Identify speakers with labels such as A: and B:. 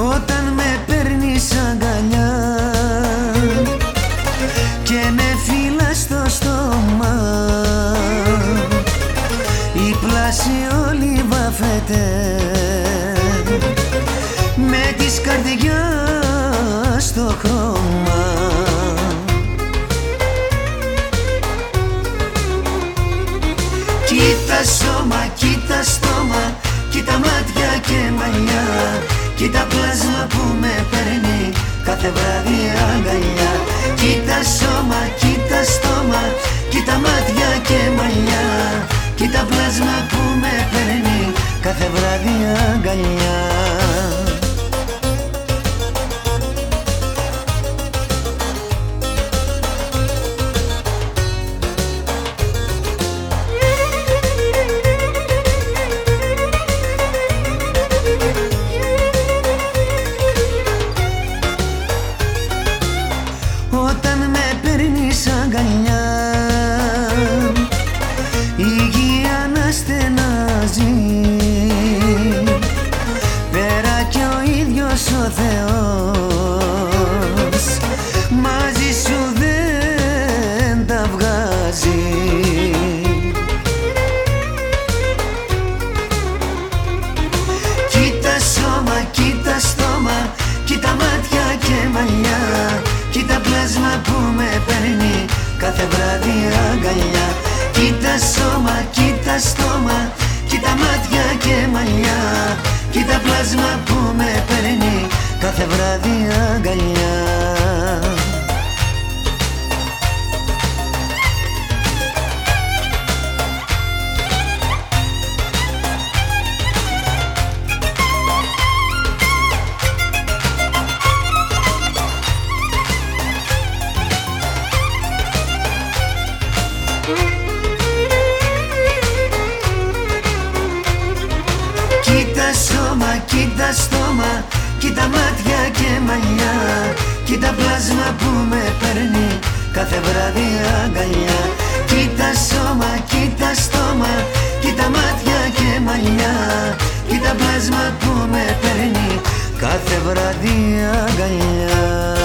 A: Όταν με παίρνεις αγκαλιά Και με φύλλα στο στόμα. Η πλάση όλη βαφέται Με της καρδιάς στο χρώμα. Κοίτα σώμα, κοίτα στόμα Κοίτα μάτια και μαλλιά Κοίτα πλάσμα που με παίρνει κάθε βράδυ αγκαλιά. Κοίτα σώμα, κοίτα στόμα Κοίτα μάτια και μαλλιά. Κοίτα πλάσμα που με παίρνει κάθε βράδυ αγκαλιά παίρνεις αγκαλιά κάθε βράδυ αγκαλιά. Κοίτα σώμα, κοίτα στόμα Κοίτα μάτια και μαλλιά. Κοίτα πλάσμα που με παίρνει κάθε βράδυ αγκαλιά κοίτα στόμα Κοίτα μάτια και μαλλιά. Κοίτα πλάσμα που με παίρνει. Κάθε βράδυ αγκαλιά. Κοίτα σώμα, κοίτα στόμα. Κοίτα μάτια και μαλλιά. Κοίτα πλάσμα που με παίρνει. Κάθε βράδυ αγκαλιά